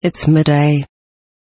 It's midday.